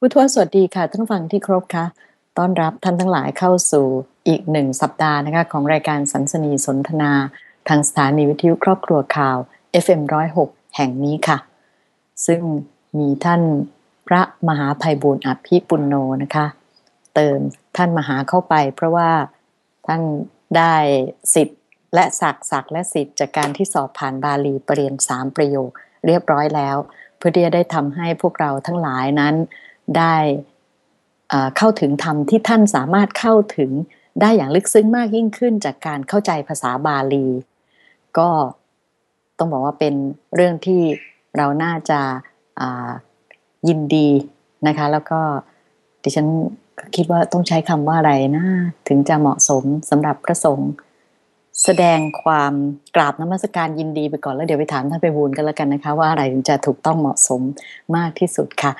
ผู้ทวสวัสดีค่ะ ท่านฟังที่ครบค่ะ ต้อนรับท่านทั้งหลายเข้าสู่อีกหนึ่งสัปดาห์นะคะของรายการสันสนีสนทนา ทางสถานีวิทยุครอบครัวข่าว FM106 แห่งนี้ค่ะ ซึ่งมีท่านพระมหาภัยบุญอภิปุณโนนะคะ เติมท่านมหาเข้าไป เพราะว่าท่านได้สิทธิ์และศักดิ์ศักดิ์และสิทธิ์จากการที่สอบผ่านบาลีปรริญญาสามประโยคเรียบร้อยแล้ว เพื่อที่จะได้ทำให้พวกเราทั้งหลายนั้น ได้เข้าถึงธรรมที่ท่านสามารถเข้าถึงได้อย่างลึกซึ้งมากยิ่งขึ้นจากการเข้าใจภาษาบาลี ก็ต้องบอกว่าเป็นเรื่องที่เราน่าจะยินดีนะคะ แล้วก็ดิฉันคิดว่าต้องใช้คำว่าอะไรนะ ถึงจะเหมาะสมสำหรับพระสงฆ์แสดงความกราบนมัสการยินดีไปก่อนแล้วเดี๋ยวไปถามท่านไปบูลกันแล้วกันนะคะ ว่าอะไรถึงจะถูกต้องเหมาะสมมากที่สุดค่ะ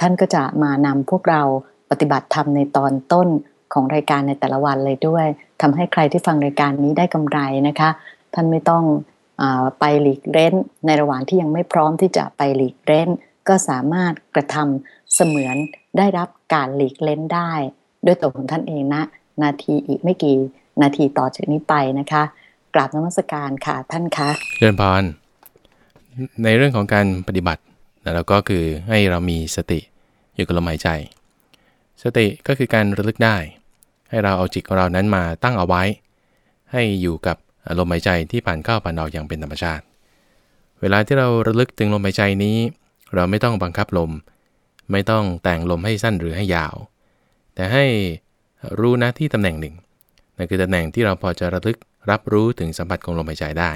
ท่านก็จะมานำพวกเราปฏิบัติธรรมในตอนต้นของรายการในแต่ละวันเลยด้วยทำให้ใครที่ฟังรายการนี้ได้กำไรนะคะ ท่านไม่ต้องอไปหลีกเล่นในระหว่างที่ยังไม่พร้อมที่จะไปหลีกเล่นก็สามารถกระทำเสมือนได้รับการหลีกเล่นได้ ด้วยตัวของท่านเองนะนาทีอีกไม่กี่นาทีต่อจากนี้ไปนะคะกราบนมัสการค่ะท่านคะเจริญพรในเรื่องของการปฏิบัติ แล้วก็คือให้เรามีสติอยู่กับลมหายใจ สติก็คือการระลึกได้ ให้เราเอาจิตของเรานั้นมาตั้งเอาไว้ ให้อยู่กับลมหายใจที่ผ่านเข้าผ่านออกอย่างเป็นธรรมชาติ เวลาที่เราระลึกถึงลมหายใจนี้ เราไม่ต้องบังคับลม ไม่ต้องแต่งลมให้สั้นหรือให้ยาว แต่ให้รู้นะที่ตำแหน่งหนึ่งนั่นคือตำแหน่งที่เราพอจะระลึกรับรู้ถึงสัมผัสของลมหายใจได้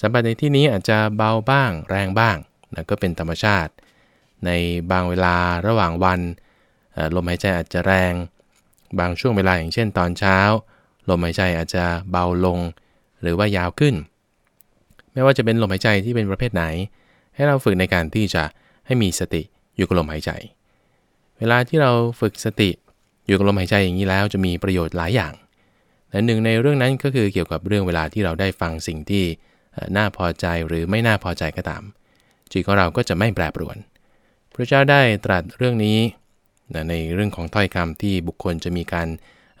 สัมผัสในที่นี้อาจจะเบาบ้าง แรงบ้าง นะก็เป็นธรรมชาติ ในบางเวลาระหว่างวัน ลมหายใจอาจจะแรง บางช่วงเวลาอย่างเช่นตอนเช้า ลมหายใจอาจจะเบาลง หรือว่ายาวขึ้น ไม่ว่าจะเป็นลมหายใจที่เป็นประเภทไหน ให้เราฝึกในการที่จะให้มีสติอยู่กับลมหายใจ เวลาที่เราฝึกสติอยู่กับลมหายใจอย่างนี้แล้วจะมีประโยชน์หลายอย่างและหนึ่งในเรื่องนั้นก็คือเกี่ยวกับเรื่องเวลาที่เราได้ฟังสิ่งที่น่าพอใจหรือไม่น่าพอใจก็ตาม จิตของเราก็จะไม่แปรปรวน พระเจ้าได้ตรัสเรื่องนี้ในเรื่องของถ้อยคำที่บุคคลจะมีการ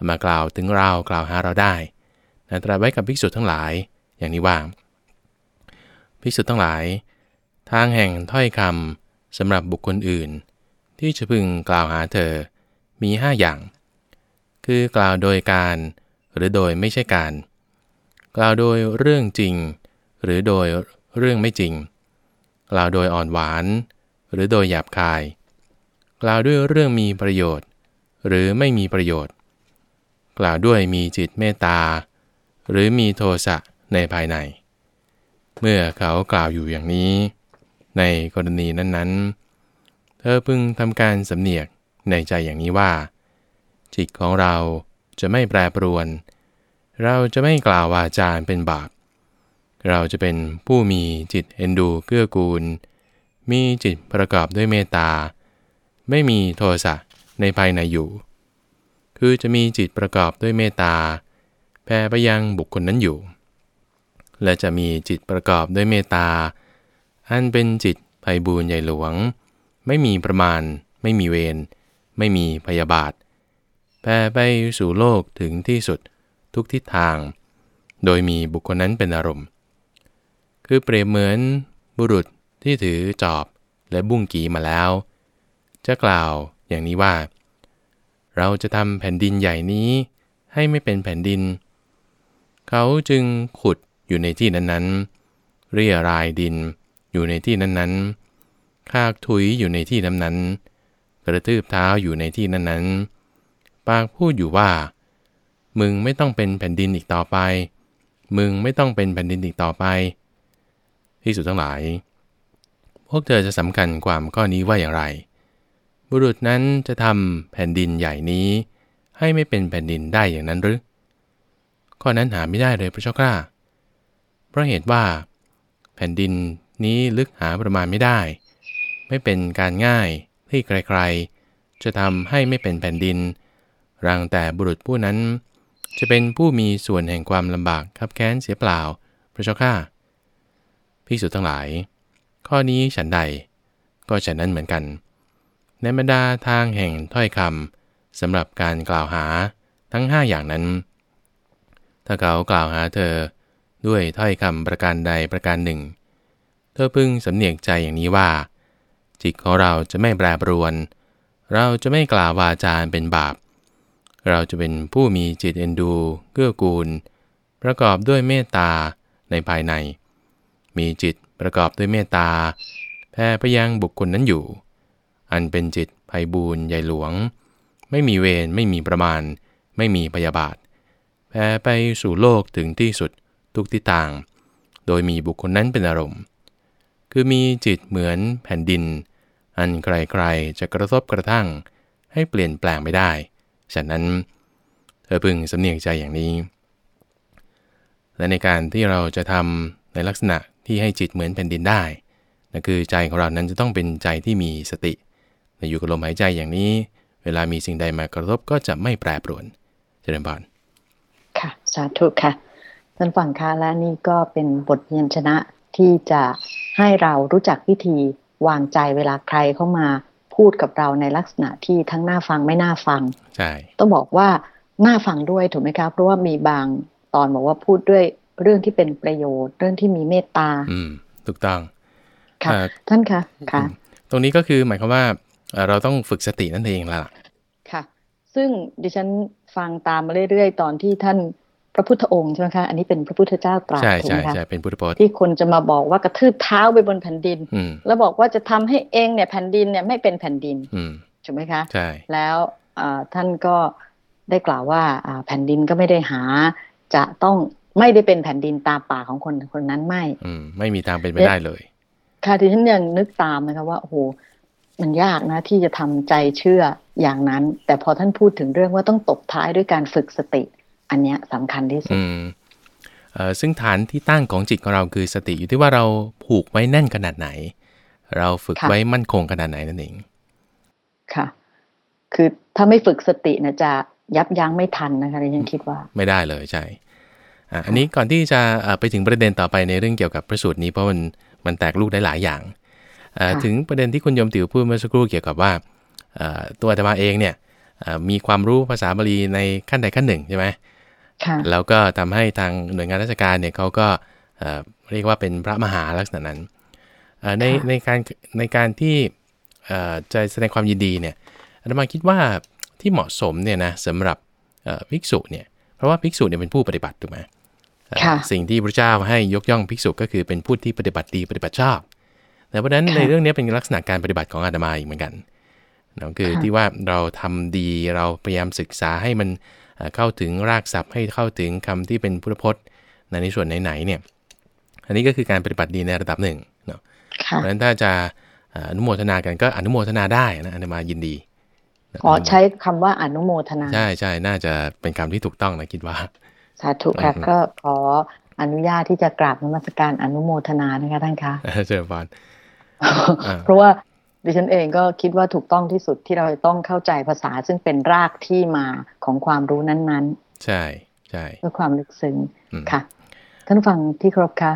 มากล่าวถึงเรากล่าวหาเราได้นะตรัสไว้กับภิกษุทั้งหลายอย่างนี้ว่า ภิกษุทั้งหลาย ทางแห่งถ้อยคำสำหรับบุคคลอื่น ที่จะพึงกล่าวหาเธอมี 5 อย่าง คือกล่าวโดยการหรือโดยไม่ใช่การ กล่าวโดยเรื่องจริง หรือโดยเรื่องไม่จริง กล่าวโดยอ่อนหวาน หรือโดยหยาบคาย กล่าวด้วยเรื่องมีประโยชน์ หรือไม่มีประโยชน์ กล่าวด้วยมีจิตเมตตา หรือมีโทสะในภายใน เมื่อเขากล่าวอยู่อย่างนี้ ในกรณีนั้นๆ เธอพึงทำการสำเนียกในใจอย่างนี้ว่า จิตของเราจะไม่แปรปรวน เราจะไม่กล่าววาจาเป็นบาป เราจะเป็นผู้มีจิตเอ็นดูเกื้อกูล มีจิตประกอบด้วยเมตตา ไม่มีโทสะในภายในอยู่ คือจะมีจิตประกอบด้วยเมตตาแผ่ไปยังบุคคลนั้นอยู่ และจะมีจิตประกอบด้วยเมตตา อันเป็นจิตไพบูรใหญ่หลวง ไม่มีประมาณ ไม่มีเวร ไม่มีพยาบาท แผ่ไปสู่โลกถึงที่สุดทุกทิศทาง โดยมีบุคคลนั้นเป็นอารมณ์ คือเปรียบเหมือนบุรุษที่ถือจอบและบุ้งกีมาแล้ว จะกล่าวอย่างนี้ว่า เราจะทำแผ่นดินใหญ่นี้ให้ไม่เป็นแผ่นดิน เขาจึงขุดอยู่ในที่นั้นๆ เรียรายดินอยู่ในที่นั้นๆ คากถุยอยู่ในที่นั้นๆ กระตืบเท้าอยู่ในที่นั้นๆ ปากพูดอยู่ว่า มึงไม่ต้องเป็นแผ่นดินอีกต่อไป มึงไม่ต้องเป็นแผ่นดินอีกต่อไป ที่สุดทั้งหลาย พวกเธอจะสำคัญความข้อนี้ว่าอย่างไร บุรุษนั้นจะทำแผ่นดินใหญ่นี้ ให้ไม่เป็นแผ่นดินได้อย่างนั้นหรือข้อนั้นหาไม่ได้เลยพระเจ้าข้าเพราะเหตุว่า แผ่นดินนี้ลึกหาประมาณไม่ได้ ไม่เป็นการง่ายที่ใครๆจะทำให้ไม่เป็นแผ่นดิน รังแต่บุรุษผู้นั้น จะเป็นผู้มีส่วนแห่งความลำบากคับแค้นเสียเปล่า พระเจ้าข้า ภิกษุทั้งหลาย ข้อนี้ฉันใด ก็ฉันนั้นเหมือนกัน ในบรรดาทางแห่งถ้อยคำสำหรับการกล่าวหาทั้ง 5 อย่างนั้น ถ้าเขากล่าวหาเธอด้วยถ้อยคำประการใดประการหนึ่ง เธอพึงสำเนียกใจอย่างนี้ว่า จิตของเราจะไม่แปรปรวน เราจะไม่กล่าววาจาเป็นบาป เราจะเป็นผู้มีจิตเอ็นดู เกื้อกูล ประกอบด้วยเมตตาในภายใน มีจิตประกอบด้วยเมตตาแผ่ไปยังบุคคลนั้นอยู่ อันเป็นจิตภัยบูรใหญ่หลวง ไม่มีเวรไม่มีประมาณ ไม่มีพยาบาทแผ่ไปสู่โลกถึงที่สุดทุกทิศทาง โดยมีบุคคลนั้นเป็นอารมณ์ คือมีจิตเหมือนแผ่นดิน อันใครๆจะกระทบกระทั่ง ให้เปลี่ยนแปลงไม่ได้ ฉะนั้นเธอพึงสำเนียกใจอย่างนี้ และในการที่เราจะทำในลักษณะ ที่ให้จิตเหมือนแผ่นดินได้นั่นคือใจของเรานั้นจะต้องเป็นใจที่มีสติอยู่กับลมหายใจอย่างนี้ เวลามีสิ่งใดมากระทบก็จะไม่แปรปรวนเจริญพรค่ะ สาธุค่ะท่านฟังค่ะและนี่ก็เป็นบทเรียนชนะที่จะให้เรารู้จักวิธีวางใจเวลาใครเข้ามาพูดกับเราในลักษณะที่ทั้งน่าฟังไม่น่าฟังใช่ต้องบอกว่าน่าฟังด้วยถูกไหมครับเพราะว่ามีบางตอนบอกว่าพูดด้วย เรื่องที่เป็นประโยชน์ เรื่องที่มีเมตตา อืมถูกต้องค่ะท่านคะค่ะ ตรงนี้ก็คือหมายความว่าเราต้องฝึกสตินั่นเองล่ะค่ะ ซึ่งดิฉันฟังตามมาเรื่อยๆ ตอนที่ท่านพระพุทธองค์ใช่ไหมคะอันนี้เป็นพระพุทธเจ้าตรัสถูกไหมคะใช่ใช่เป็นพุทธพจน์ที่คนจะมาบอกว่ากระทืบเท้าไปบนแผ่นดิน แล้วบอกว่าจะทำให้เองเนี่ยแผ่นดินเนี่ยไม่เป็นแผ่นดินถูกไหมคะใช่แล้วท่านก็ได้กล่าวว่าแผ่นดินก็ไม่ได้หา จะต้อง ไม่ได้เป็นแผ่นดินตามป่าของคนคนนั้นไม่ อืม ไม่มีทางเป็นไปได้เลย ค่ะที่ฉันยังนึกตามนะคะว่าโอ้โหมันยากนะ ที่จะทำใจเชื่ออย่างนั้น แต่พอท่านพูดถึงเรื่องว่าต้องตบท้ายด้วยการฝึกสติ อันนี้สำคัญที่สุดซึ่งฐานที่ตั้งของจิตของเราคือสติอยู่ที่ว่าเราผูกไว้แน่นขนาดไหน เราฝึกไว้มั่นคงขนาดไหนนั่นเองค่ะ คือถ้าไม่ฝึกสตินะจะยับยั้งไม่ทันนะคะดิฉันคิดว่า ไม่ได้เลยใช่ อันนี้ก่อนที่จะไปถึงประเด็นต่อไปในเรื่องเกี่ยวกับพระสูตรนี้เพราะมันมันแตกลูกได้หลายอย่าง ถึงประเด็นที่คุณยมติวพูดเมื่อสักครู่เกี่ยวกับว่าตัวอาตมาเองเนี่ยมีความรู้ภาษาบาลีในขั้นใดขั้นหนึ่งใช่ไหมแล้วก็ทำให้ทางหน่วยงานราชการเนี่ยเขาก็เรียกว่าเป็นพระมหาลักษณะนั้นในในการในการที่จะแสดงความยินดีเนี่ยอาตมาคิดว่าที่เหมาะสมเนี่ยนะสำหรับภิกษุเนี่ยเพราะว่าภิกษุเนี่ยเป็นผู้ปฏิบัติถูกไหม สิ่งที่พระเจ้าให้ยกย่องภิกษุก็คือเป็นผู้ที่ปฏิบัติดีปฏิบัติชอบแต่เพราะนั้นในเรื่องนี้เป็นลักษณะการปฏิบัติของอาตมาอีกเหมือนกันนั่นคือที่ว่าเราทำดีเราพยายามศึกษาให้มันเข้าถึงรากศัพท์ให้เข้าถึงคำที่เป็นพุทธพจน์ในส่วนไหนๆเนี่ย อันนี้ก็คือการปฏิบัติดีในระดับหนึ่งเนาะเพราะฉะนั้นถ้าจะอนุโมทนากันก็อนุโมทนาได้นะอาตมายินดีขอใช้คำว่าอนุโมทนา ใช่ใช่น่าจะเป็นคำที่ถูกต้องนะคิดว่า สาธุค่ะก็ขออนุญาตที่จะกราบนมัสการอนุโมทนานะคะท่านคะเจริญพรเพราะว่าดิฉันเองก็คิดว่าถูกต้องที่สุดที่เราต้องเข้าใจภาษาซึ่งเป็นรากที่มาของความรู้นั้นๆ ใช่ใช่เพื่อความลึกซึ้งค่ะ ท่านฟังที่ครบค่ะ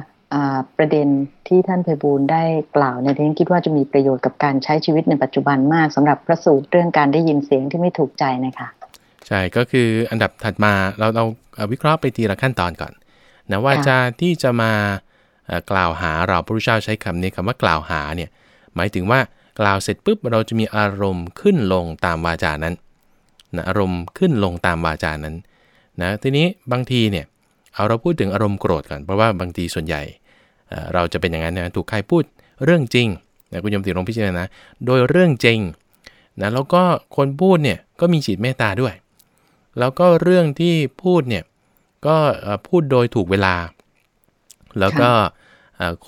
ประเด็นที่ท่านเพบูลได้กล่าวเนี่ยที่ฉันคิดว่าจะมีประโยชน์กับการใช้ชีวิตในปัจจุบันมากสำหรับพระสูตรเรื่องการได้ยินเสียงที่ไม่ถูกใจนะคะ ใช่ก็คืออันดับถัดมาเราเราวิเคราะห์ไปทีละขั้นตอนก่อนนะว่าจะที่จะมากล่าวหาเราพระพุทธเจ้าใช้คำนี้คำว่ากล่าวหาเนี่ยหมายถึงว่ากล่าวเสร็จปุ๊บเราจะมีอารมณ์ขึ้นลงตามวาจานั้นนะอารมณ์ขึ้นลงตามวาจานั้นนะทีนี้บางทีเนี่ยเอาเราพูดถึงอารมณ์โกรธก่อนเพราะว่าบางทีส่วนใหญ่เราจะเป็นอย่างนั้นนะถูกใครพูดเรื่องจริงนะคุณยมติลงพิจารณาโดยเรื่องจริงนะแล้วก็คนพูดเนี่ยก็มีจิตเมตตาด้วย แล้วก็เรื่องที่พูดเนี่ยก็พูดโดยถูกเวลา แล้วก็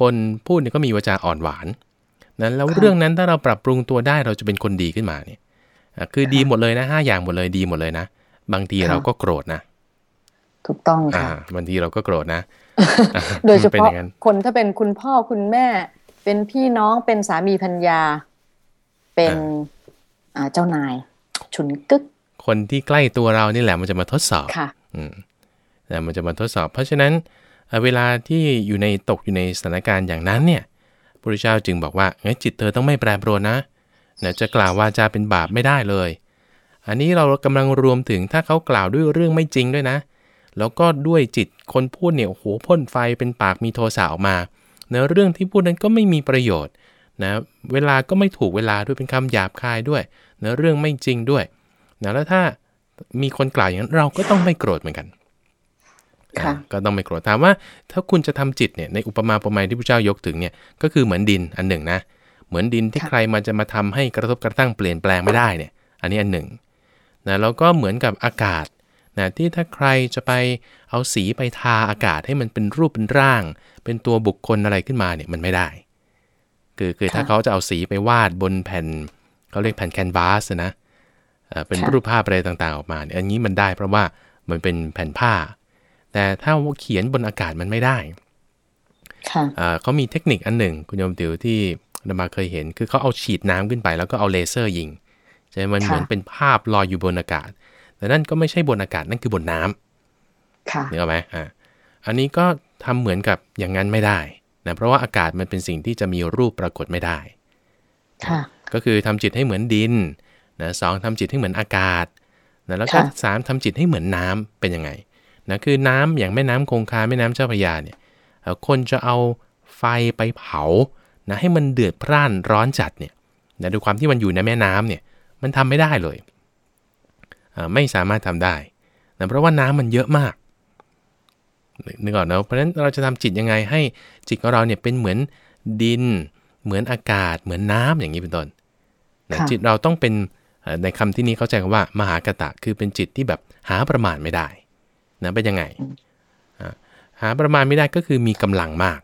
คนพูดเนี่ยก็มีวาจาอ่อนหวานนั้นแล้วเรื่องนั้นถ้าเราปรับปรุงตัวได้เราจะเป็นคนดีขึ้นมาเนี่ยคือดีหมดเลยนะห้าอย่างหมดเลยดีหมดเลยนะ บางทีเราก็โกรธนะ ถูกต้องค่ะบางทีเราก็โกรธนะ โดยเฉพาะคนถ้าเป็นคุณพ่อคุณแม่ เป็นพี่น้องเป็นสามีพัญญาเป็นเจ้านาย ฉุนกึก คนที่ใกล้ตัวเรานี่แหละมันจะมาทดสอบค่ะอืมแต่มันจะมาทดสอบ เพราะฉะนั้นเวลาที่อยู่ในตกอยู่ในสถานการณ์อย่างนั้นเนี่ยพระเจ้าจึงบอกว่าไงจิตเธอต้องไม่แปรปรวนนะนะจะกล่าววาจาเป็นบาปไม่ได้เลย อันนี้เรากำลังรวมถึงถ้าเขากล่าวด้วยเรื่องไม่จริงด้วยนะ แล้วก็ด้วยจิตคนพูดเนี่ยโอ้โหพ่นไฟเป็นปากมีโทสะออกมาเนื้อเรื่องที่พูดนั้นก็ไม่มีประโยชน์นะเวลาก็ไม่ถูกเวลาด้วยเป็นคำหยาบคายด้วยเนื้อเรื่องไม่จริงด้วย นะแล้วถ้ามีคนกล่าวอย่างนั้นเราก็ต้องไม่โกรธเหมือนกันค่ะก็ต้องไม่โกรธถามว่า ถ้าคุณจะทำจิตเนี่ยในอุปมาอุปไมยที่พระเจ้ายกถึงเนี่ยก็คือเหมือนดินอันหนึ่งนะ เหมือนดินที่ค่ะใครมาจะมาทำให้กระทบกระทั่งเปลี่ยนแปลงไม่ได้เนี่ย อันนี้อันหนึ่งนะแล้วก็เหมือนกับอากาศนะที่ถ้าใครจะไปเอาสีไปทาอากาศให้มันเป็นรูปเป็นร่าง เป็นตัวบุคคลอะไรขึ้นมาเนี่ยมันไม่ได้ คือคือถ้าค่ะเขาจะเอาสีไปวาดบนแผ่นเขาเรียกแผ่นแคนวาสนะเอ่อ เป็นค่ะรูปภาพอะไรต่างๆออกมาเนี่ยอันนี้มันได้เพราะว่ามันเป็นแผ่นผ้า แต่ถ้าเขียนบนอากาศมันไม่ได้ค่ะอ่าเขามีเทคนิคอันหนึ่ง คุณโยมติวที่เรามาเคยเห็น คือเขาเอาฉีดน้ำขึ้นไป แล้วก็เอาเลเซอร์ยิงใช่ไหมมันค่ะเหมือนเป็นภาพลอยอยู่บนอากาศ แต่นั่นก็ไม่ใช่บนอากาศนั่นคือบนน้ำค่ะนึกออกไหมอ่าอันนี้ก็ทำเหมือนกับอย่างนั้นไม่ได้นะเพราะว่าอากาศมันเป็นสิ่งที่จะมีรูปปรากฏไม่ได้ค่ะก็คือทำจิตให้เหมือนดิน นะสองทำจิตให้เหมือนอากาศนะแล้วก็ค่ะสามทำจิตให้เหมือนน้ำเป็นยังไงนะคือน้ำอย่างแม่น้ำคงคาแม่น้ำเจ้าพระยาเนี่ยเอ่อคนจะเอาไฟไปเผานะให้มันเดือดพร่านร้อนจัดเนี่ยนะด้วยความที่มันอยู่ในแม่น้ำเนี่ยมันทำไม่ได้เลยอ่าไม่สามารถทำได้นะเพราะว่าน้ำมันเยอะมากนึกนึกออกนะเพราะฉะนั้นเราจะทำจิตยังไงให้จิตของเราเนี่ยเป็นเหมือนดิน เหมือนอากาศ เหมือนน้ำอย่างนี้เป็นต้นนะค่ะจิตเราต้องเป็นเอ่อ ในคำที่นี้เข้าใจคำว่า มหากตะคือเป็นจิตที่แบบหาประมาณไม่ได้นะเป็นยังไงอ่าหาประมาณไม่ได้ก็คือมีกำลังมาก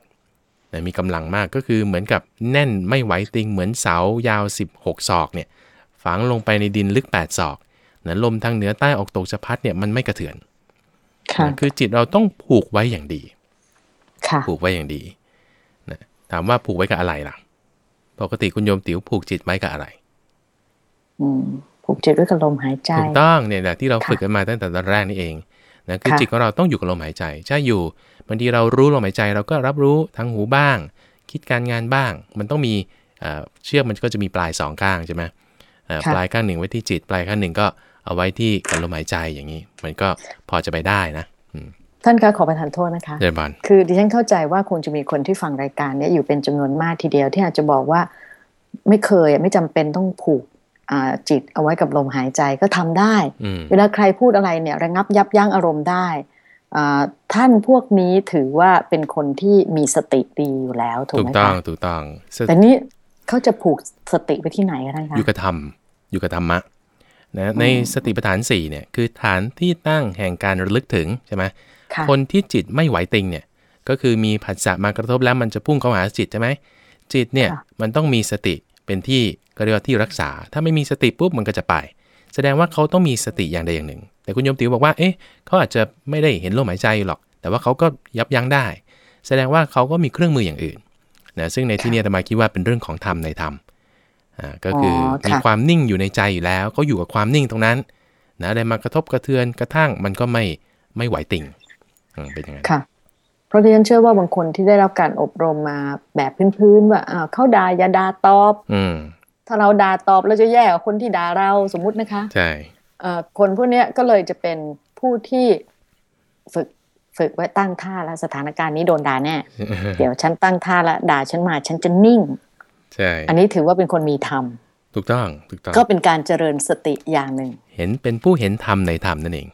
นะมีกำลังมากก็คือเหมือนกับแน่นไม่ไหวติงเหมือนเสายาว 16 ศอกเนี่ยฝังลงไปในดินลึก 8 ศอกนะลมทางเหนือใต้ออกตกจะพัดเนี่ยมันไม่กระเทือนค่ะนะคือจิตเราต้องผูกไว้อย่างดีค่ะผูกไว้อย่างดีนะถามว่าผูกไว้กับอะไรล่ะ ปกติคุณโยมติ๋วผูกจิตไว้กับอะไรอืม ผูกจิตด้วยกับลมหายใจถูกต้องเนี่ยแหละที่เราค่ะฝึกกันมาตั้งแต่ตอนแรกนี่เองนะคือค่ะจิตของเราต้องอยู่กับลมหายใจใช่อยู่บางทีเรารู้ลมหายใจเราก็รับรู้ทางหูบ้าง คิดการงานบ้าง มันต้องมีเอ่อเชือกมันก็จะมีปลายสองข้างใช่ไหมเอ่อค่ะปลายข้างหนึ่งไว้ที่จิต ปลายข้างหนึ่งก็เอาไว้ที่กับลมหายใจอย่างนี้ มันก็พอจะไปได้นะอืมท่านคะขอประทานโทษนะคะเดนบอลคือดิฉันเข้าใจว่าคงจะมีคนที่ฟังรายการเนี้ยอยู่เป็นจำนวนมากทีเดียวที่อาจจะบอกว่าไม่เคยอะไม่จำเป็นต้องผูกอ่า จิตเอาไว้กับลมหายใจก็ทำได้อืมเวลาใครพูดอะไรเนี่ยระงับยับยั้งอารมณ์ได้อ่าท่านพวกนี้ถือว่าเป็นคนที่มีสติดีอยู่แล้วถูกถูไหกมต้องคะถูกต้องสแต่นี่เขาจะผูกสติไปที่ไหนคะท่านคะอยู่กับธรรมอยู่กับธรรมะนะในสติปัฏฐาน4เนี่ยคือฐานที่ตั้งแห่งการระลึกถึงใช่ไหมค่ะคนที่จิตไม่ไหวติงเนี่ยก็คือมีผัสสะมากระทบแล้วมันจะพุ่งเข้าหาจิตใช่ไหมจิตเนี่ยค่ะมันต้องมีสติเป็นที่ ก็เรียกว่าที่รักษา ถ้าไม่มีสติปุ๊บมันก็จะไป แสดงว่าเขาต้องมีสติอย่างใดอย่างหนึ่ง แต่คุณโยมติวบอกว่า เอ๊ะเขาอาจจะไม่ได้เห็นลมหายใจหรอก แต่ว่าเขาก็ยับยั้งได้ แสดงว่าเขาก็มีเครื่องมืออย่างอื่นนะซึ่งในที่นี้อาตมาคิดว่าเป็นเรื่องของธรรมในธรรมอ่าก็คือออค่ะมีความนิ่งอยู่ในใจอยู่แล้วเขาอยู่กับความนิ่งตรงนั้นนะอะไรมากระทบกระเทือนกระทั่งมันก็ไม่ไม่ไหวติ่งอืมเป็นอย่างนั้นค่ะ เพราะดิฉันเชื่อว่าบางคนที่ได้รับการอบรมมาแบบพื้นๆว่าอ่าเขาด่าอย่าด่าตอบอืม ถ้าเราด่าตอบเราจะแย่กว่าคนที่ด่าเราสมมุตินะคะ ใช่เอ่อคนพวกเนี้ยก็เลยจะเป็นผู้ที่ฝึกฝึกไว้ตั้งท่าแล้วสถานการณ์นี้โดนด่าแน่ เดี๋ยวฉันตั้งท่าแล้วด่าฉันมาฉันจะนิ่ง ใช่ อันนี้ถือว่าเป็นคนมีธรรม ถูกต้อง ถูกต้อง ก็เป็นการเจริญสติอย่างหนึ่ง เห็นเป็นผู้เห็นธรรมในธรรมนั่นเอง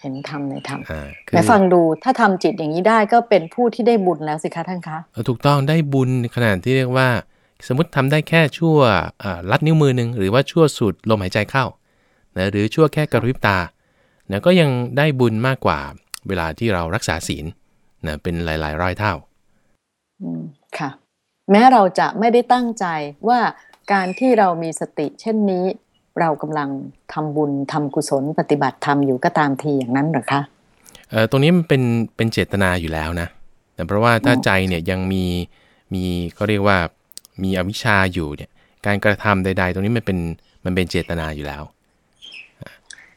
เห็นธรรมในธรรมอ่าคืแต่ฟังดูถ้าทำจิตอย่างนี้ได้ก็เป็นผู้ที่ได้บุญแล้วสิคะท่านคะเออถูกต้องได้บุญขนาดที่เรียกว่า สมมติทำได้แค่ชั่วอ่าลัดนิ้วมือหนึ่งหรือว่าชั่วสูดลมหายใจเข้านะหรือชั่วแค่กระพริบตานะก็ยังได้บุญมากกว่าเวลาที่เรารักษาศีลนะเป็นหลาย ๆ ร้อยเท่าอืมค่ะ แม้เราจะไม่ได้ตั้งใจว่าการที่เรามีสติเช่นนี้ เรากำลังทำบุญทำกุศลปฏิบัติธรรมอยู่ก็ตามทีอย่างนั้นเหรอคะเอ่อตรงนี้มันเป็นเป็นเจตนาอยู่แล้วนะแต่เพราะว่าถ้าอ๋อใจเนี่ยยังมีมีเขาเรียกว่า มีอวิชชาอยู่เนี่ยการกระทำใด ๆ ตรงนี้มันเป็นมันเป็นเจตนาอยู่แล้ว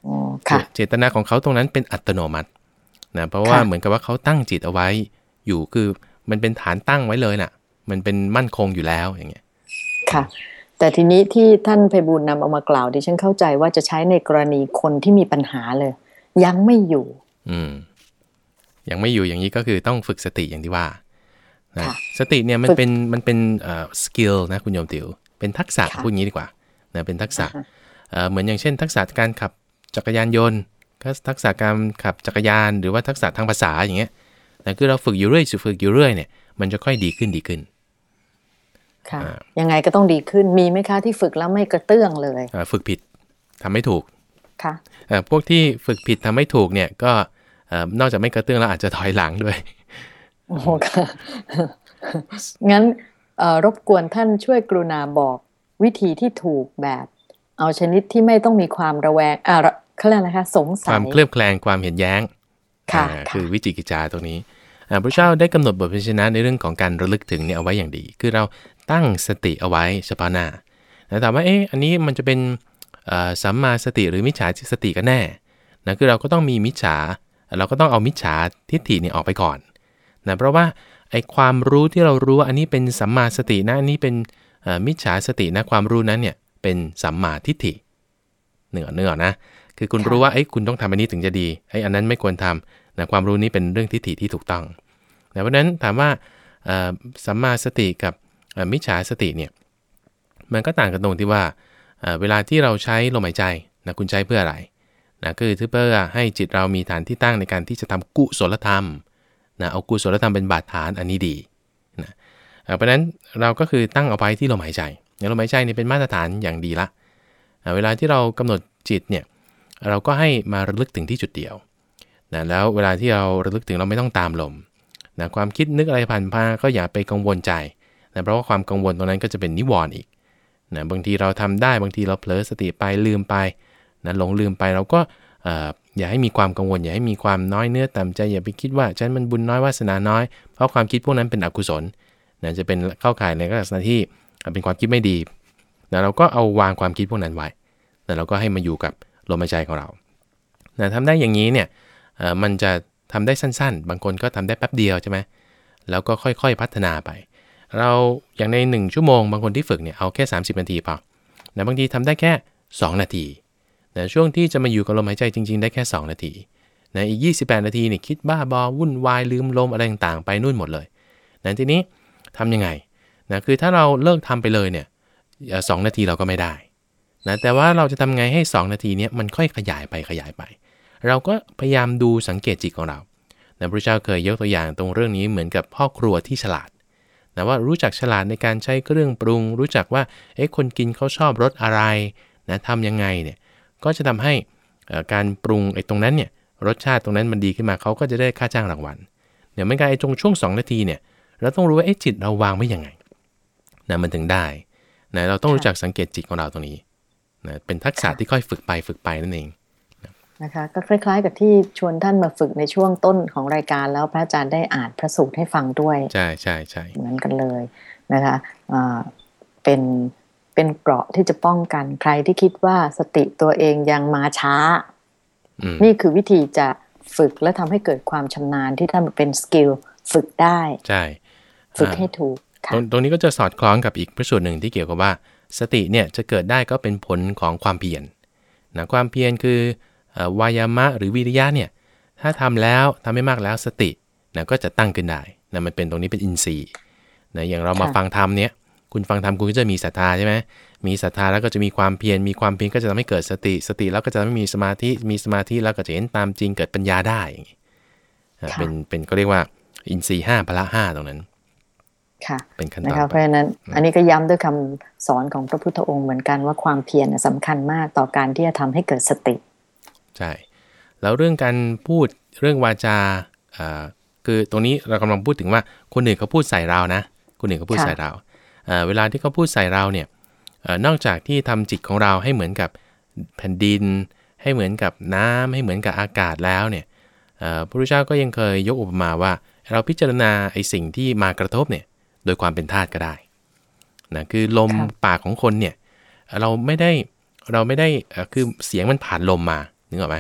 อ๋อค่ะเจตนาของเขาตรงนั้นเป็นอัตโนมัตินะเพราะว่าค่ะเหมือนกับว่าเขาตั้งจิตเอาไว้อยู่คือมันเป็นฐานตั้งไว้เลยน่ะ มันเป็นมั่นคงอยู่แล้วอย่างเงี้ยค่ะแต่แต่ทีนี้ที่ท่านไพบูลนำเอามากล่าวดิฉันเข้าใจว่าจะใช้ในกรณีคนที่มีปัญหาเลย ยังไม่อยู่ อืมยังไม่อยู่อย่างนี้ก็คือต้องฝึกสติอย่างที่ว่า นะค่ะสติเนี่ยมันฝึกเป็นมันเป็นเอ่อสกิลนะคุณโยมติว เป็นทักษะค่ะพูดงี้ดีกว่านะเป็นทักษะอ่าฮะเอ่อเหมือนอย่างเช่น ทักษะการขับจักรยานยนต์ทักษะการขับจักรยาน หรือว่าทักษะทางภาษาอย่างเงี้ยนะคือเราฝึกอยู่เรื่อยฝึกอยู่เรื่อยเนี่ยมันจะค่อยดีขึ้นดีขึ้นค่ะอ่ายังไงก็ต้องดีขึ้นมีไหมคะที่ฝึกแล้วไม่กระเตื้องเลยเอ่อฝึกผิดทำไม่ถูกค่ะเอ่อพวกที่ฝึกผิดทำไม่ถูกเนี่ยก็เอ่อนอกจากไม่กระเตื้องแล้วอาจจะถอยหลังด้วย โอ้โหค่ะงั้นเอ่อรบกวนท่านช่วยกรุณาบอกวิธีที่ถูกแบบ เอาชนิดที่ไม่ต้องมีความระแวงอ่าระเขาเรียกอะไรนะคะสงคสัวายมเคลือบแคลงความเห็นแย้งค่ะอ่าค่ะคือวิจิกิจจาตรงนี้อ่าพระเจ้าได้กำหนดบทพิชนะในเรื่องของการระลึกถึงเนี่ยเอาไว้อย่างดี คือเราตั้งสติเอาไว้เฉพาะหน้าแต่ถามว่าเอ๊ะอันนี้มันจะเป็นเอ่อสัมมาสติหรือมิจฉาสติกันแน่นะคือเราก็ต้องมีมิจฉาเราก็ต้องเอามิจฉาทิฏฐิเนี่ยออกไปก่อน นะเพราะว่าไอ้ความรู้ที่เรารู้ว่าอันนี้เป็นสัมมาสตินะอันนี้เป็นเอ่อมิจฉาสตินะความรู้นั้นเนี่ยเป็นสัมมาทิฏฐิเนื้อเนื้ออกนะคือคุณค่ะรู้ว่าเอ้ยคุณต้องทำอันนี้ถึงจะดีไอ้ยอันนั้นไม่ควรทำนะความรู้นี้เป็นเรื่องทิฏฐิที่ถูกต้องนะเพราะฉะนั้นถามว่าเอ่อสัมมาสติกับเอ่อมิจฉาสติเนี่ยมันก็ต่างกันตรงที่ว่าเอ่อเวลาที่เราใช้ลมหายใจนะคุณใช้เพื่ออะไรนะคือเพื่อให้จิตเรามีฐานที่ตั้งในการที่จะทำกุศลธรรม นะเอากุศลธรรมเป็นบาดฐานอันนี้ดีนะเพราะนั้นเราก็คือตั้งเอาไว้ที่ลมหายใจในลมหายใจนี่เป็นมาตรฐานอย่างดีละเวลาที่เรากำหนดจิตเนี่ยเราก็ให้มาระลึกถึงที่จุดเดียวนะแล้วเวลาที่เราระลึกถึงเราไม่ต้องตามลมนะความคิดนึกอะไรผ่านมาก็อย่าไปกังวลใจนะเพราะว่าความกังวลตรงนั้นก็จะเป็นนิวรณ์อีกนะบางทีเราทำได้บางทีเราเผลอสติไปลืมไปนะหลงลืมไปเราก็ อย่าให้มีความกังวล อย่าให้มีความน้อยเนื้อต่ำใจ อย่าไปคิดว่าฉันมันบุญน้อยวาสนาน้อย เพราะความคิดพวกนั้นเป็นอกุศลนะจะเป็นเข้าข่ายในลักษณะที่เป็นความคิดไม่ดีนะเราก็เอาวางความคิดพวกนั้นไว้แล้วเราก็ให้มาอยู่กับลมหายใจของเรานะทำได้อย่างนี้เนี่ยมันจะทำได้สั้น ๆ บางคนก็ทำได้แป๊บเดียวใช่ไหมแล้วก็ค่อยๆพัฒนาไป เราอย่างใน 1 ชั่วโมง บางคนที่ฝึกเนี่ยเอาแค่ 30 นาทีพอนะบางทีทำได้แค่ 2 นาที นะช่วงที่จะมาอยู่กับลมหายใจจริง ๆ ได้แค่ 2 นาทีนะอีก 28 นาทีเนี่ยคิดบ้าบอวุ่นวายลืมลมอะไรต่างๆ ไปนู่นหมดเลยนะทีนี้ทำยังไงนะคือถ้าเราเลิกทำไปเลยเนี่ยสองนาทีเราก็ไม่ได้นะแต่ว่าเราจะทำไงให้ 2 นาทีนี้มันค่อยขยายไปขยายไป เราก็พยายามดูสังเกตจิตของเรานะพระเจ้าเคยยกตัวอย่างตรงเรื่องนี้เหมือนกับพ่อครัวที่ฉลาดนะว่ารู้จักฉลาดในการใช้เครื่องปรุง รู้จักว่าเอ๊ะคนกินเขาชอบรสอะไรนะทำยังไงเนี่ย ก็จะทำให้เอ่อการปรุงไอ้ตรงนั้นเนี่ยรสชาติตรงนั้นมันดีขึ้นมาเขาก็จะได้ค่าจ้างรางวัลเดี๋ยวไม่การไอ้ตรงช่วง 2 นาทีเนี่ยเราต้องรู้ว่าเอ๊ะจิตเราวางไว้ยังไงนะมันถึงได้นะเราต้องรู้จักสังเกตจิตของเราตรงนี้นะเป็นทักษะที่ค่อยฝึกไปฝึกไปนั่นเองนะคะก็คล้ายๆ กับที่ชวนท่านมาฝึกในช่วงต้นของรายการแล้วพระอาจารย์ได้อ่านพระสูตรให้ฟังด้วย ใช่ใช่ใช่เหมือนกันเลยนะคะอ่าเป็น เป็นเกราะที่จะป้องกันใครที่คิดว่าสติตัวเองยังมาช้าอืมนี่คือวิธีจะฝึกและทำให้เกิดความชำนาญที่ท่านเป็นสกิลฝึกได้ ใช่ ฝึกอ่าให้ถูกตค่ะรงตรงนี้ก็จะสอดคล้องกับอีกพระสูตรหนึ่งที่เกี่ยวกับว่า สติเนี่ยจะเกิดได้ก็เป็นผลของความเพียรนะความเพียรคือเอ่อวายามะหรือวิริยะเนี่ยถ้าทำแล้วทำให้มากแล้วสตินะก็จะตั้งขึ้นได้นะมันเป็นตรงนี้เป็นอินทรีย์นะอย่างเรามาฟังธรรมเนี่ย คุณฟังธรรมคุณก็จะมีศรัทธาใช่ไหมมีศรัทธาแล้วก็จะมีความเพียร มีความเพียรก็จะทำให้เกิดสติ สติแล้วก็จะทำให้มีสมาธิ มีสมาธิแล้วก็จะเห็นตามจริงเกิดปัญญาได้อย่างนี้อะเป็น เป็นก็เรียกว่า อินทรีย์ห้าพละห้าตรงนั้น ค่ะ เป็นขั้นตนะอนคะเพไปราะฉะนั้น อันนี้ก็ย้ำด้วยคำสอนของพระพุทธองค์เหมือนกันว่าความเพียรน่ะสำคัญมากต่อการที่จะทำให้เกิดสติ ใช่ แล้วเรื่องการพูดเรื่องวาจาอ่าคือตรงนี้เรากำลังพูดถึงว่าคนอื่นเขาพูดใส่เรานะ คนอื่นเขาพูดค่ะใส่เราอ่า เวลาที่เขาพูดใส่เราเนี่ยเอ่อนอกจากที่ทำจิตของเราให้เหมือนกับแผ่นดิน ให้เหมือนกับน้ำให้เหมือนกับอากาศแล้วเนี่ยเอ่อพระพุทธเจ้าก็ยังเคยยกอุปมาว่า เราพิจารณาไอ้สิ่งที่มากระทบเนี่ยโดยความเป็นธาตุก็ได้นะคือลมครับปากของคนเนี่ยเราไม่ได้เราไม่ได้เอ่อคือเสียงมันผ่านลมมานึกออกไหม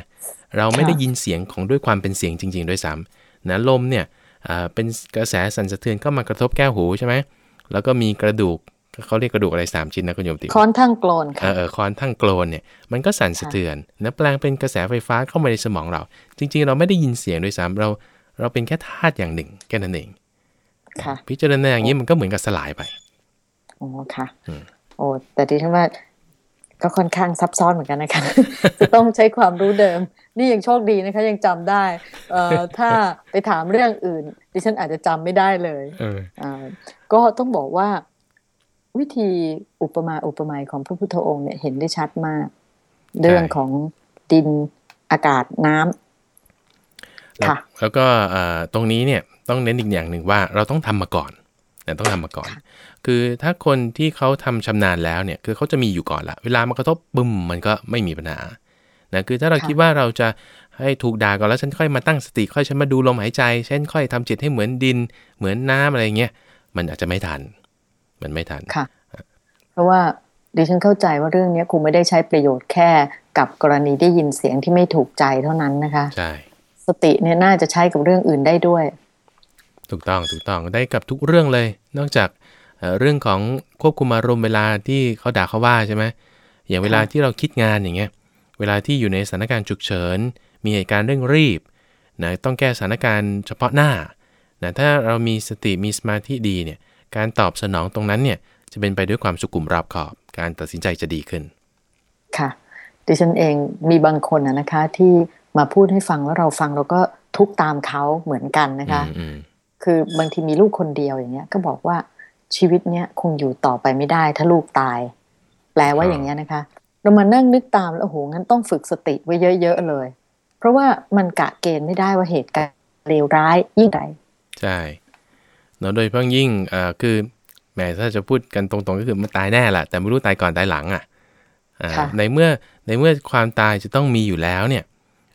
เราไม่ได้ยินเสียงของด้วยความเป็นเสียงจริง ๆ ด้วยซ้ำนะลมเนี่ยอ่าเป็นกระแสสั่นสะเทือนก็มากระทบแก้วหูใช่ไหม แล้วก็มีกระดูกเขาเรียกกระดูกอะไรสามชิ้นนะคุณโยมติค้อนทั้งโกลนเอค่ะอเออคอนทั้งโกลนเนี่ยมันก็สั่นสะเทือนนะแปลงเป็นกระแสไฟฟ้าเข้ามาในสมองเรา จริง ๆ เราไม่ได้ยินเสียงด้วยซ้ำเราเราเป็นแค่ธาตุอย่างหนึ่งแค่นั้นเองค่ะพิจารณาอย่างนี้มันก็เหมือนกับสลายไปอ๋อค่ะอืมโอ้แต่ดิฉันว่าก็ค่อนข้างซับซ้อนเหมือนกันนะคะ จะต้องใช้ความรู้เดิม นี่ยังโชคดีนะคะ ยังจำได้เอ่อถ้าไปถามเรื่องอื่น ดิฉันอาจจะจำไม่ได้เลยเอออ่าก็ต้องบอกว่า วิธีอุปมาอุปไมยของพระพุทธองค์เนี่ยเห็นได้ชัดมาก เรื่องของดินอากาศน้ำแล้วค่ะแล้วก็เอ่อตรงนี้เนี่ยต้องเน้นอีกอย่างหนึ่งว่าเราต้องทำมาก่อนนะต้องทำมาก่อน คือถ้าคนที่เขาทำชำนาญแล้วเนี่ย คือเขาจะมีอยู่ก่อนละ เวลามากระทบบึ้มมันก็ไม่มีปัญหา นะคือถ้าเราค่ะคิดว่าเราจะให้ถูกด่าก่อนแล้วฉันค่อยมาตั้งสติค่อยฉันมาดูลมหายใจฉันค่อยทำจิตให้เหมือนดินเหมือนน้ำอะไรเงี้ยมันอาจจะไม่ทัน มันไม่ทันค่ะ เพราะว่าดิฉันเข้าใจว่าเรื่องนี้คงไม่ได้ใช้ประโยชน์แค่กับกรณีได้ยินเสียงที่ไม่ถูกใจเท่านั้นนะคะใช่สติเนี่ยน่าจะใช้กับเรื่องอื่นได้ด้วย ถูกต้องถูกต้องได้กับทุกเรื่องเลย นอกจากเอ่อเรื่องของควบคุมอารมณ์เวลาที่เขาด่าเขาว่าใช่ไหมอย่างเวลาที่เราคิดงานอย่างเงี้ยเวลาที่อยู่ในสถานการณ์ฉุกเฉิน มีเหตุการณ์เร่งรีบนะต้องแก้สถานการณ์เฉพาะหน้านะถ้าเรามีสติมีสมาธิดีเนี่ยการตอบสนองตรงนั้นเนี่ยจะเป็นไปด้วยความสุขุมรอบขอบ การตัดสินใจจะดีขึ้น ค่ะ ดิฉันเองมีบางคนนะนะคะที่มาพูดให้ฟังแล้วเราฟังเราก็ทุกข์ตามเขาเหมือนกันนะคะอืมอืมคือบางทีมีลูกคนเดียวอย่างเงี้ยก็บอกว่าชีวิตเนี้ยคงอยู่ต่อไปไม่ได้ถ้าลูกตาย แปลว่าอย่างเงี้ยนะคะ เรามานั่งนึกตามแล้วโอ้โหงั้นต้องฝึกสติไว้เยอะๆเลย เพราะว่ามันกะเกณฑ์ไม่ได้ว่าเหตุการณ์เลวร้ายยิ่งใดใช่เนาะโดยเฉพาะยิ่งเอ่อคือแหมถ้าจะพูดกันตรงๆก็คือมันตายแน่แหละแต่ไม่รู้ตายก่อนตายหลังอะอ่าค่ะในเมื่อในเมื่อความตายจะต้องมีอยู่แล้วเนี่ย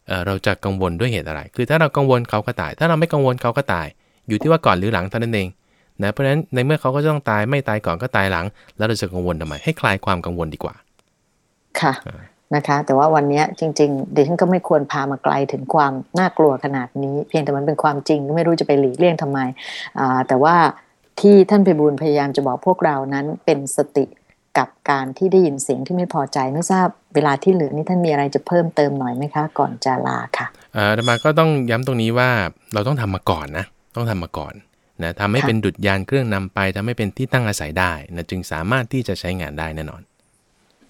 เอ่อเราจะกังวลด้วยเหตุอะไร คือถ้าเรากังวลเขาก็ตาย ถ้าเราไม่กังวลเขาก็ตาย อยู่ที่ว่าก่อนหรือหลังเท่านั้นเองนะเพราะฉะนั้นในเมื่อเขาก็จะต้องตายไม่ตายก่อนก็ตายหลัง แล้วเราจะกังวลทำไมให้คลายความกังวลดีกว่า ค่ะอ่านะคะ แต่ว่าวันเนี้ยจริงๆดิฉันก็ไม่ควรพามาไกลถึงความน่ากลัวขนาดนี้ เพียงแต่มันเป็นความจริงก็ไม่รู้จะไปหลีกเลี่ยงทำไมอ่าแต่ว่าที่ท่านไปบูลย์พยายามจะบอกพวกเรานั้นเป็นสติกับการที่ได้ยินเสียงที่ไม่พอใจไม่ทราบเวลาที่เหลือนี่ท่านมีอะไรจะเพิ่มเติมหน่อยไหมคะ ก่อนจะลาค่ะเอ่ออาตมาก็ต้องย้ำตรงนี้ว่าเราต้องทำมาก่อนนะต้องทำมาก่อนนะทำให้ค่ะเป็นดุจยานเครื่องนำไปทำให้เป็นที่ตั้งอาศัยได้นะจึงสามารถที่จะใช้งานได้แน่นอน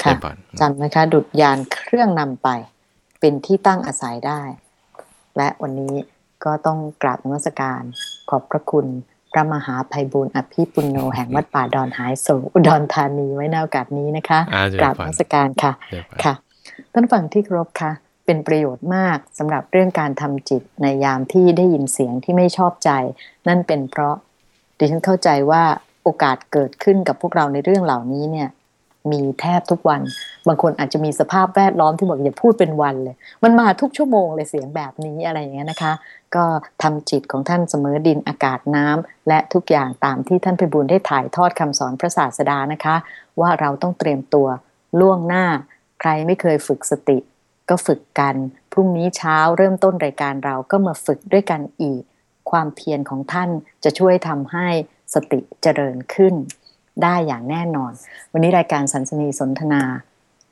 ค่ะเชิญพรจำนะคะ ดุจยานเครื่องนำไป เป็นที่ตั้งอาศัยได้ และวันนี้ก็ต้องกราบนมัสการ ขอบพระคุณพระมหาภัยบุญอภิปุณโญแห่งวัดป่าดอนหายโศกอุดรธานีไว้ในโอกาสนี้นะคะอ่าเชิญกราบพนรมัสการค่ะเชิญพรค่ะท่านฟังที่เคารพค่ะ เป็นประโยชน์มากสำหรับเรื่องการทำจิตในยามที่ได้ยินเสียงที่ไม่ชอบใจ นั่นเป็นเพราะดิฉันเข้าใจว่าโอกาสเกิดขึ้นกับพวกเราในเรื่องเหล่านี้เนี่ย มีแทบทุกวัน บางคนอาจจะมีสภาพแวดล้อมที่บอกอย่าพูดเป็นวันเลย มันมาทุกชั่วโมงเลยเสียงแบบนี้อะไรอย่างเงี้ยนะคะ ก็ทำจิตของท่านเสมอดินอากาศน้ำและทุกอย่างตามที่ท่านพิบูลได้ถ่ายทอดคำสอนพระศาสดานะคะ ว่าเราต้องเตรียมตัวล่วงหน้า ใครไม่เคยฝึกสติ ก็ฝึกกัน พรุ่งนี้เช้าเริ่มต้นรายการเราก็มาฝึกด้วยกันอีก ความเพียรของท่านจะช่วยทำให้สติเจริญขึ้น ได้อย่างแน่นอน วันนี้รายการสันสนีสนทนา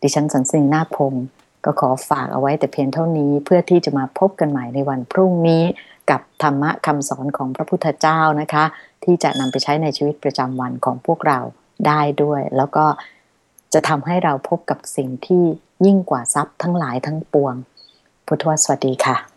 ดิฉันสันสนีนาคพงศ์ก็ขอฝากเอาไว้แต่เพียงเท่านี้เพื่อที่จะมาพบกันใหม่ในวันพรุ่งนี้ กับธรรมะคำสอนของพระพุทธเจ้านะคะ ที่จะนำไปใช้ในชีวิตประจำวันของพวกเราได้ด้วย แล้วก็จะทำให้เราพบกับสิ่งที่ยิ่งกว่าทรัพย์ทั้งหลายทั้งปวง พุทธวสวัสดีค่ะ